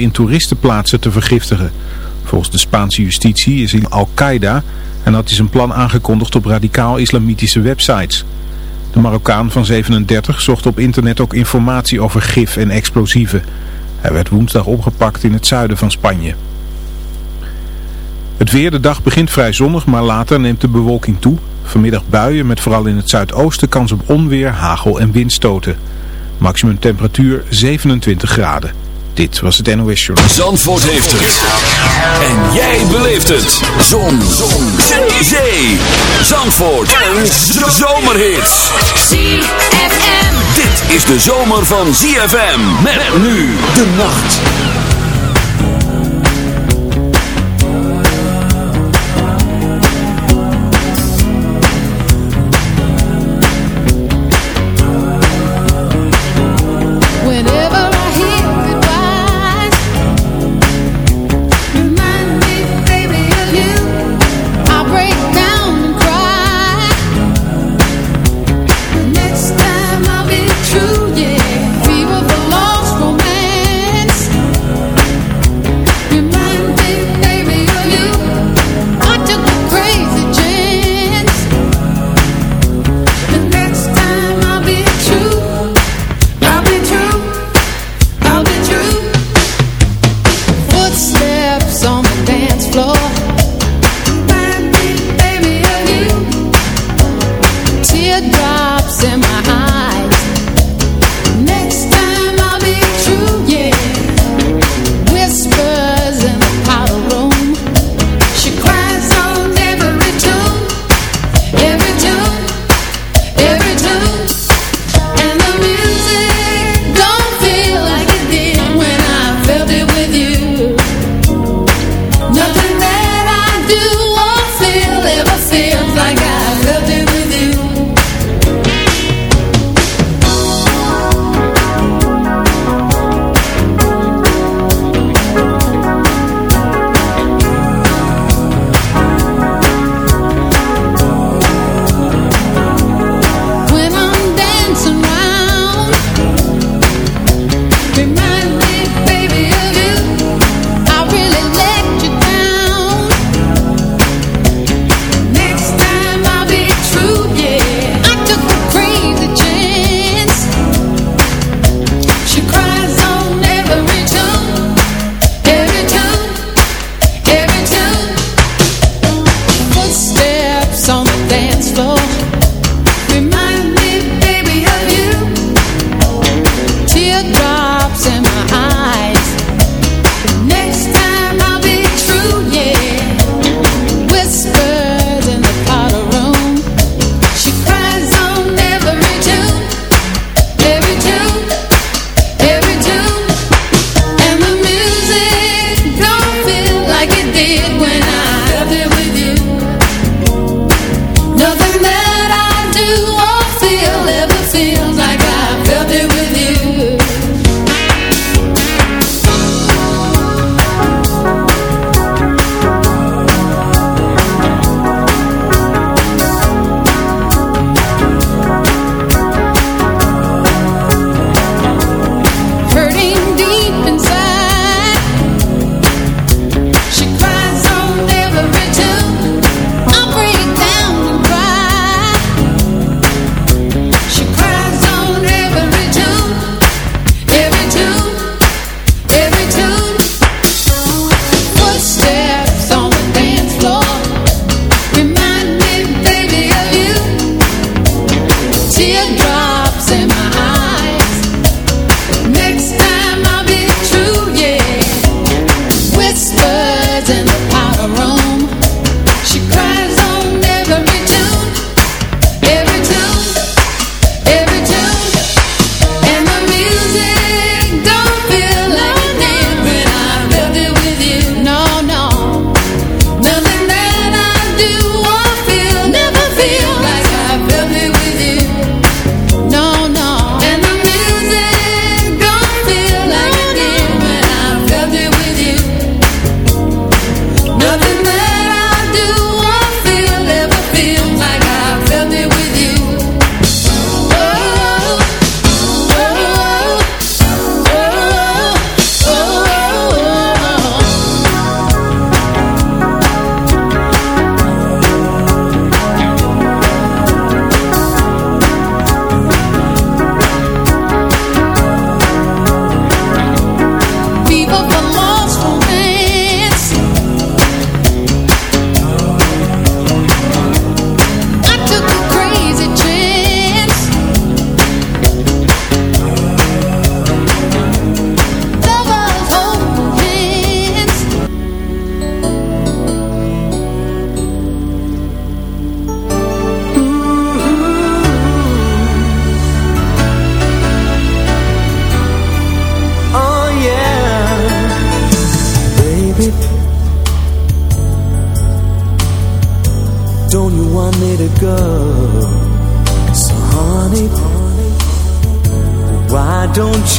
in toeristenplaatsen te vergiftigen. Volgens de Spaanse justitie is in Al-Qaeda en dat is een plan aangekondigd op radicaal-islamitische websites. De Marokkaan van 37 zocht op internet ook informatie over gif en explosieven. Hij werd woensdag opgepakt in het zuiden van Spanje. Het weer, de dag begint vrij zonnig, maar later neemt de bewolking toe. Vanmiddag buien met vooral in het zuidoosten kans op onweer, hagel en windstoten. Maximum temperatuur 27 graden. Dit was het NOS Show. Zandvoort heeft het. En jij beleeft het. Zon. Zon. Zee. Zee. Zandvoort. Een zomerhit. ZFM. Dit is de zomer van ZFM. Met nu de nacht.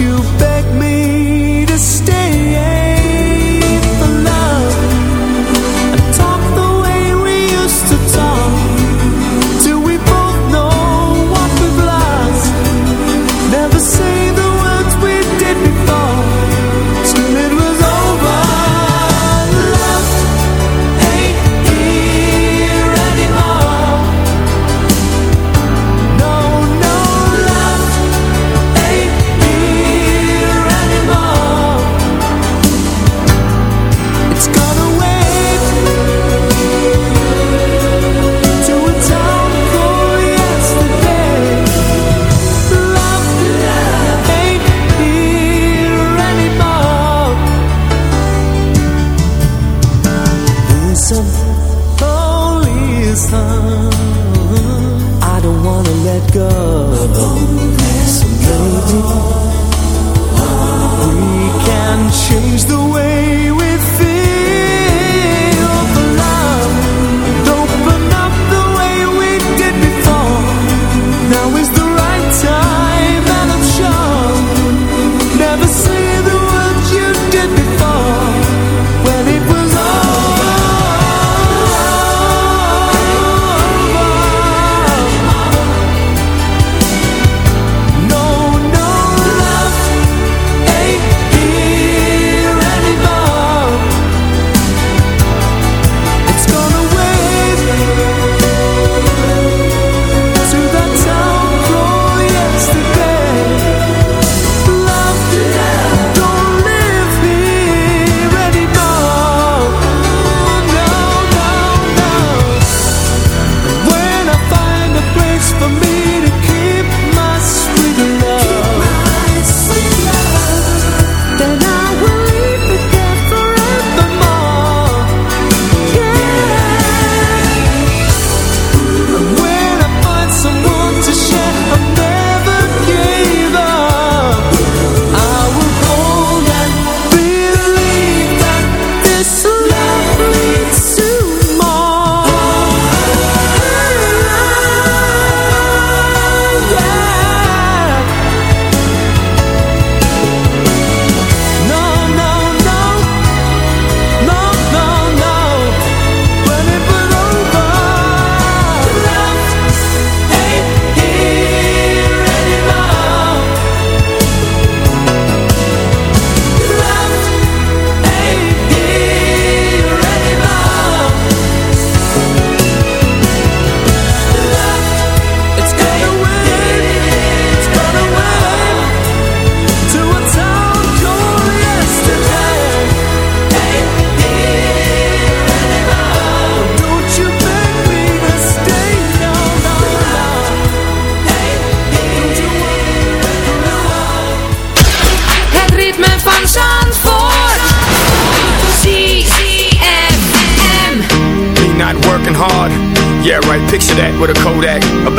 you bet.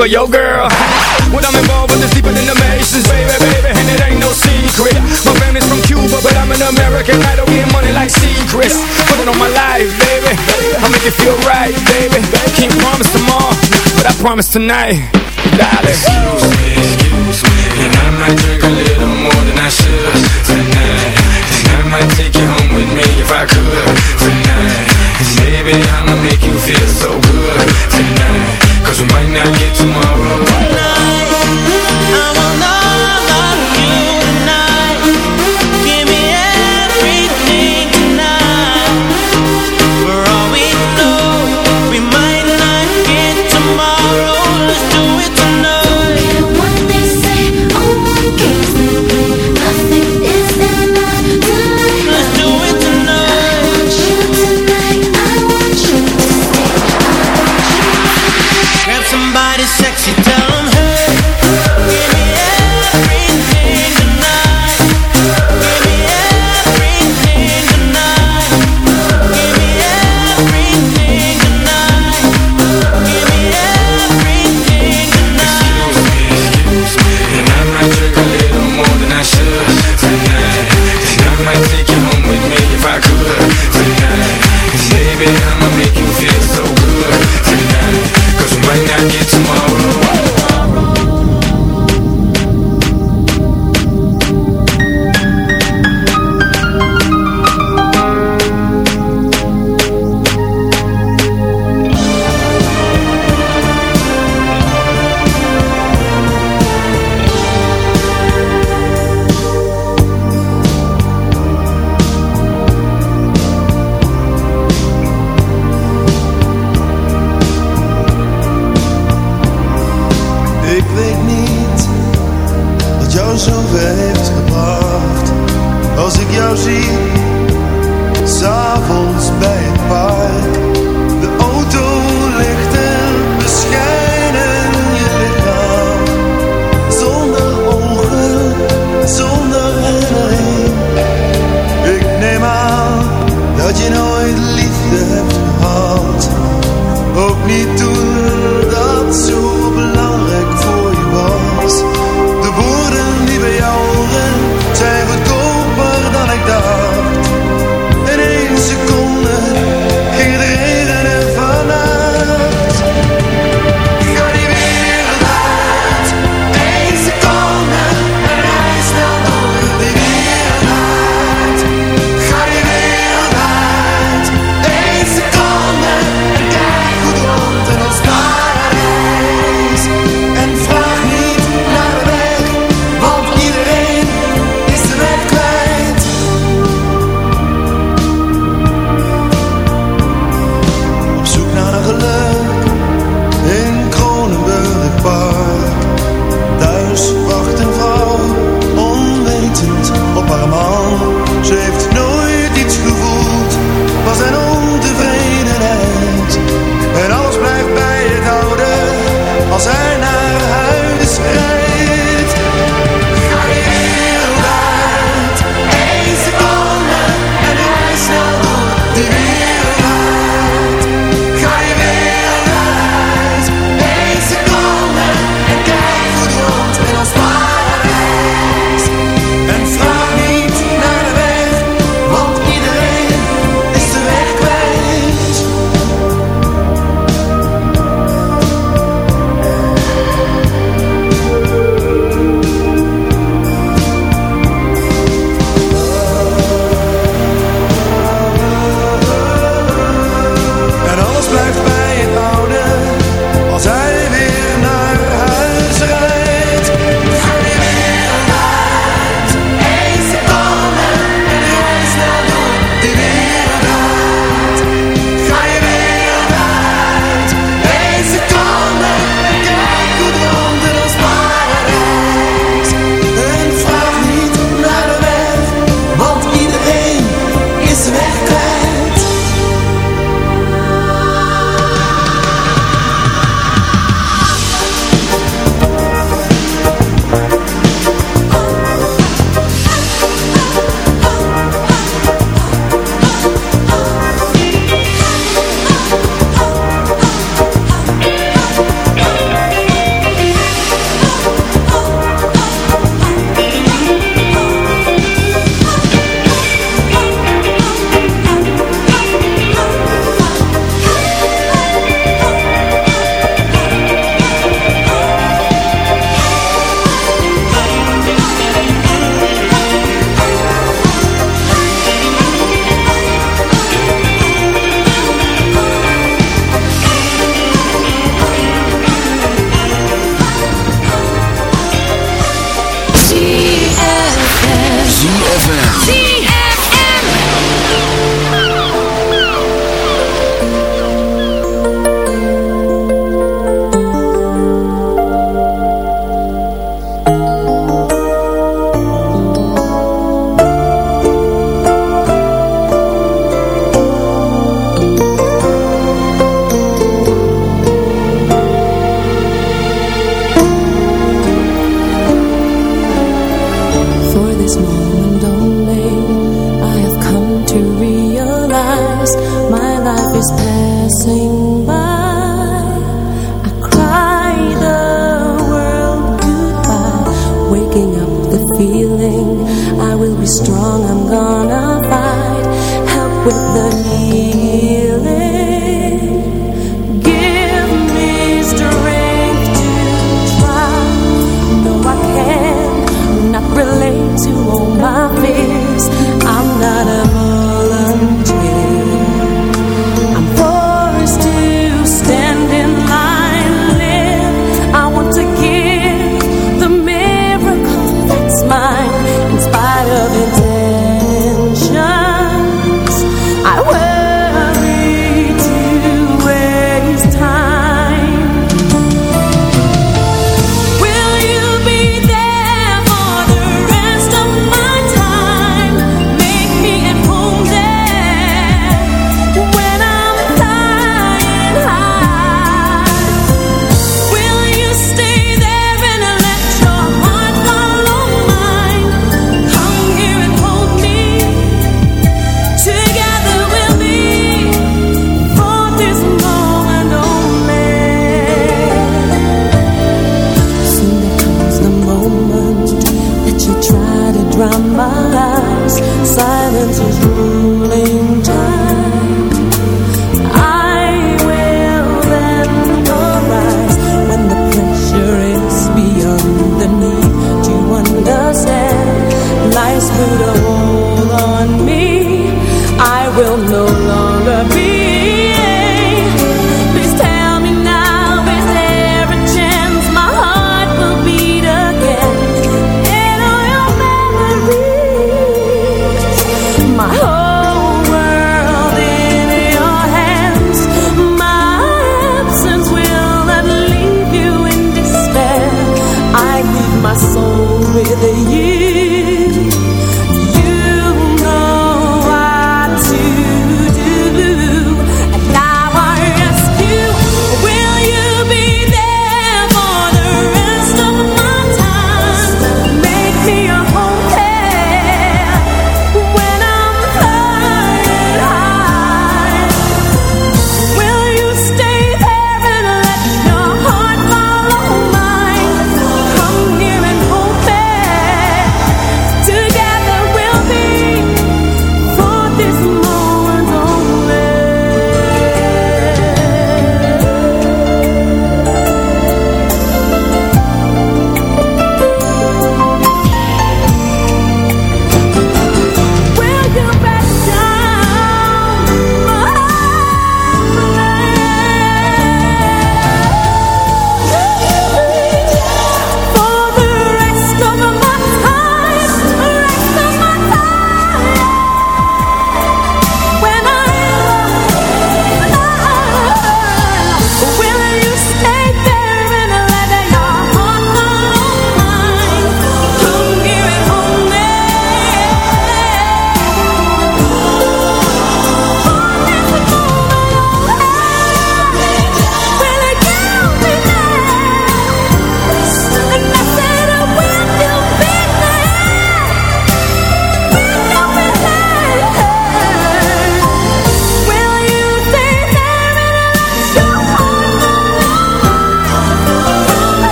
Of your girl. What I'm involved with is deeper than the Masons, baby, baby, and it ain't no secret. My family's from Cuba, but I'm an American. I don't get money like secrets. Put it on my life, baby. I'll make it feel right, baby. Can't promise tomorrow, but I promise tonight, darling. Excuse me, excuse me, and I might drink a little more than I should tonight. And I might take you home with me if I could tonight. Baby, I'ma make you feel so good tonight. Cause we might not get tomorrow. When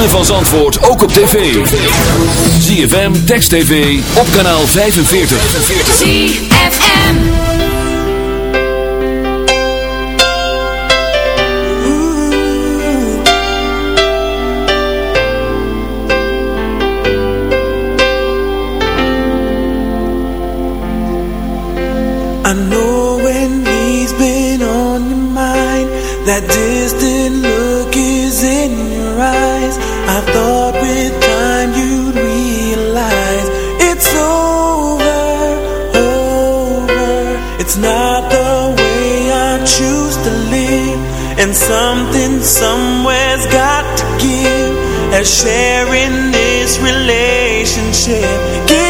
ritme van Zandvoort ook op tv. ZFM, Text TV, op kanaal 45. ZFM I know when he's been on your mind That somewhere's got to give. As sharing this relationship. Gets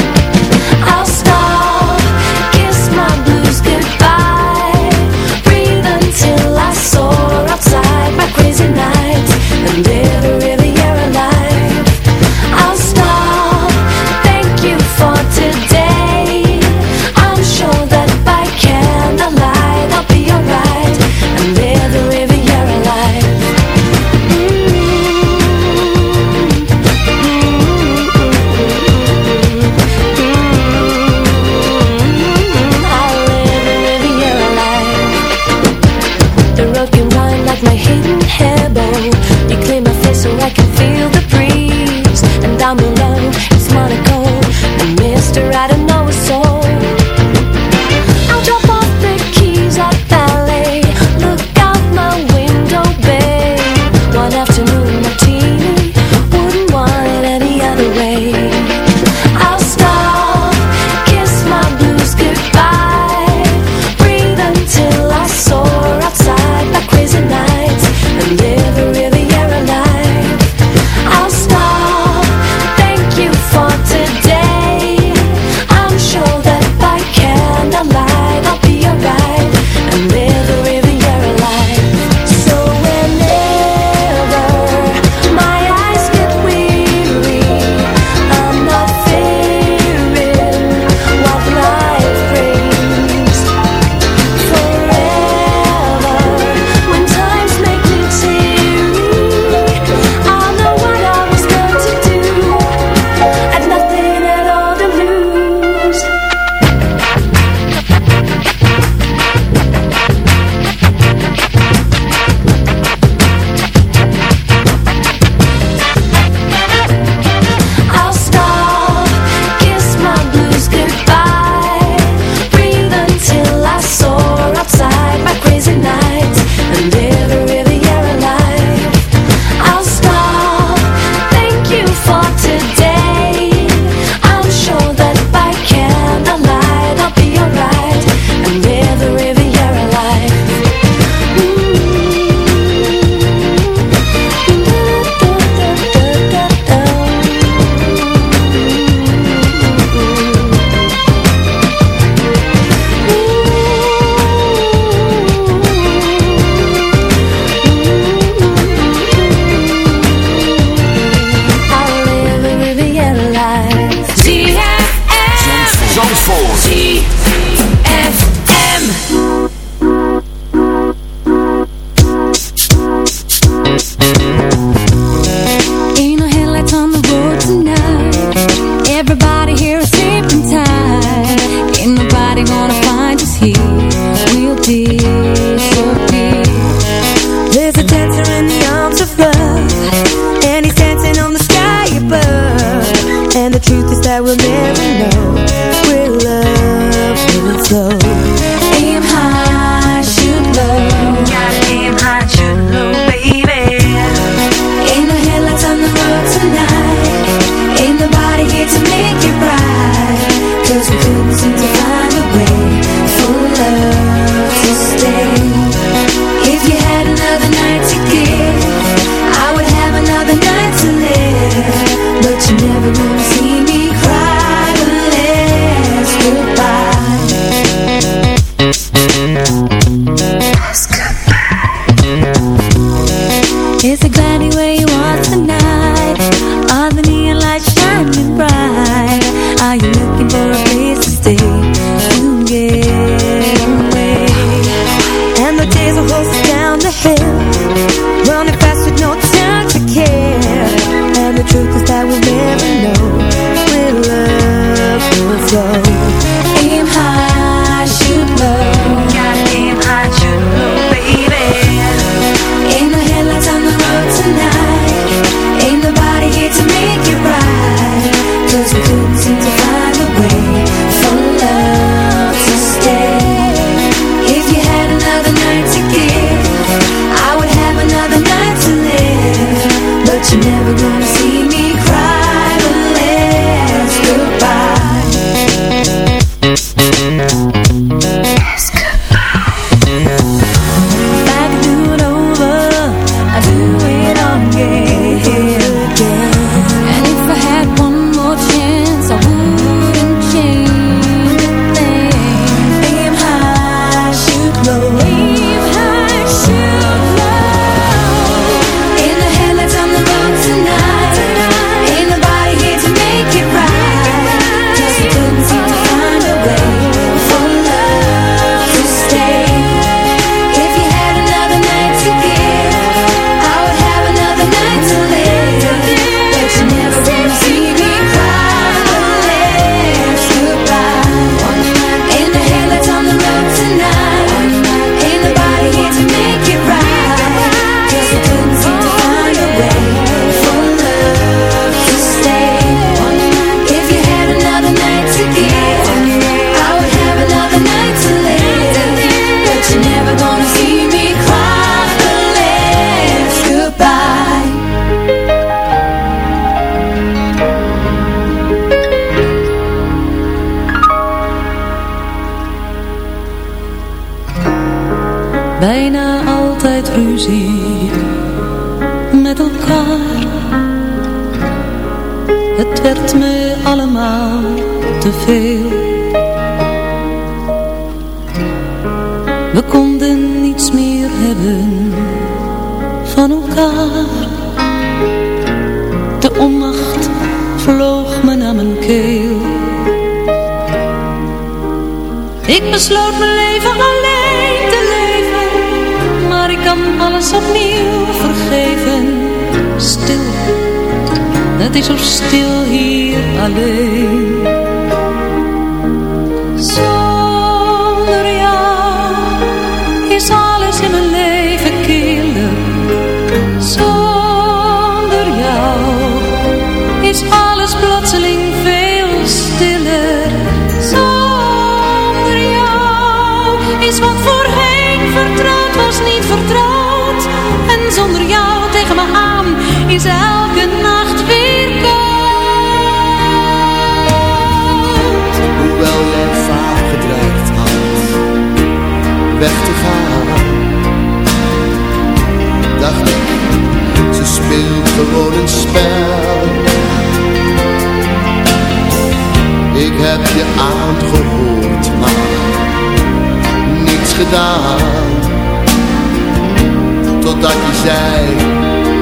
Zij,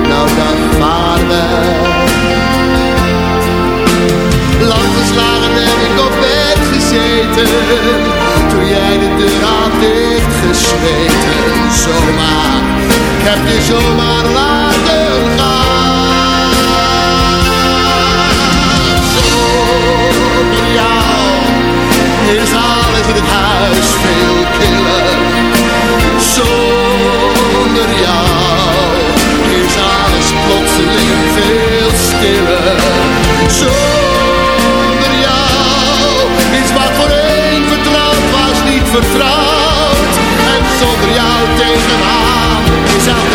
nou dag vaarwel. Lang geslagen heb ik op bed gezeten, toen jij de deur had dichtgesmeten. Zomaar, ik heb je zomaar laten veel stiller. Zonder jou is wat voor een vertrouwd was niet vertrouwd. En zonder jou tegenaan is aan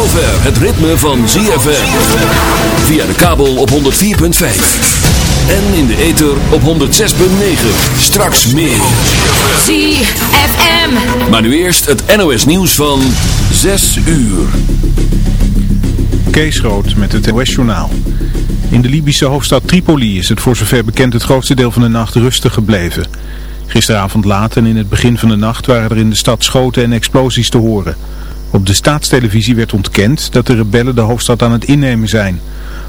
zover het ritme van ZFM. Via de kabel op 104.5. En in de ether op 106.9. Straks meer. ZFM. Maar nu eerst het NOS nieuws van 6 uur. Kees Rood met het NOS journaal. In de Libische hoofdstad Tripoli is het voor zover bekend het grootste deel van de nacht rustig gebleven. Gisteravond laat en in het begin van de nacht waren er in de stad schoten en explosies te horen. Op de staatstelevisie werd ontkend dat de rebellen de hoofdstad aan het innemen zijn.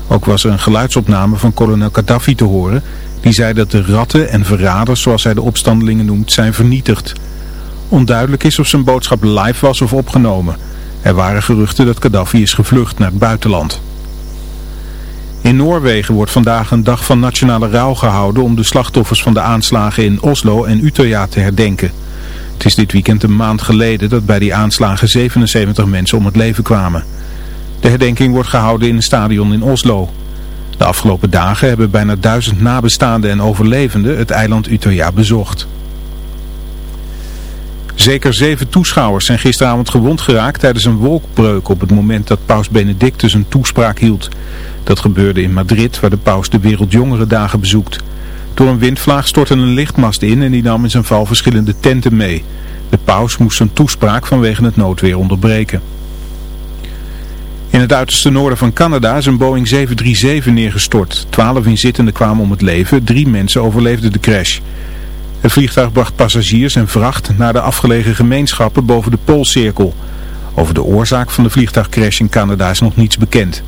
Ook was er een geluidsopname van kolonel Gaddafi te horen... die zei dat de ratten en verraders, zoals hij de opstandelingen noemt, zijn vernietigd. Onduidelijk is of zijn boodschap live was of opgenomen... Er waren geruchten dat Gaddafi is gevlucht naar het buitenland. In Noorwegen wordt vandaag een dag van nationale rouw gehouden om de slachtoffers van de aanslagen in Oslo en Utøya te herdenken. Het is dit weekend een maand geleden dat bij die aanslagen 77 mensen om het leven kwamen. De herdenking wordt gehouden in een stadion in Oslo. De afgelopen dagen hebben bijna duizend nabestaanden en overlevenden het eiland Utøya bezocht. Zeker zeven toeschouwers zijn gisteravond gewond geraakt tijdens een wolkbreuk op het moment dat paus Benedictus een toespraak hield. Dat gebeurde in Madrid waar de paus de Wereldjongerendagen bezoekt. Door een windvlaag stortte een lichtmast in en die nam in zijn val verschillende tenten mee. De paus moest zijn toespraak vanwege het noodweer onderbreken. In het uiterste noorden van Canada is een Boeing 737 neergestort. Twaalf inzittenden kwamen om het leven, drie mensen overleefden de crash. Het vliegtuig bracht passagiers en vracht naar de afgelegen gemeenschappen boven de Poolcirkel. Over de oorzaak van de vliegtuigcrash in Canada is nog niets bekend.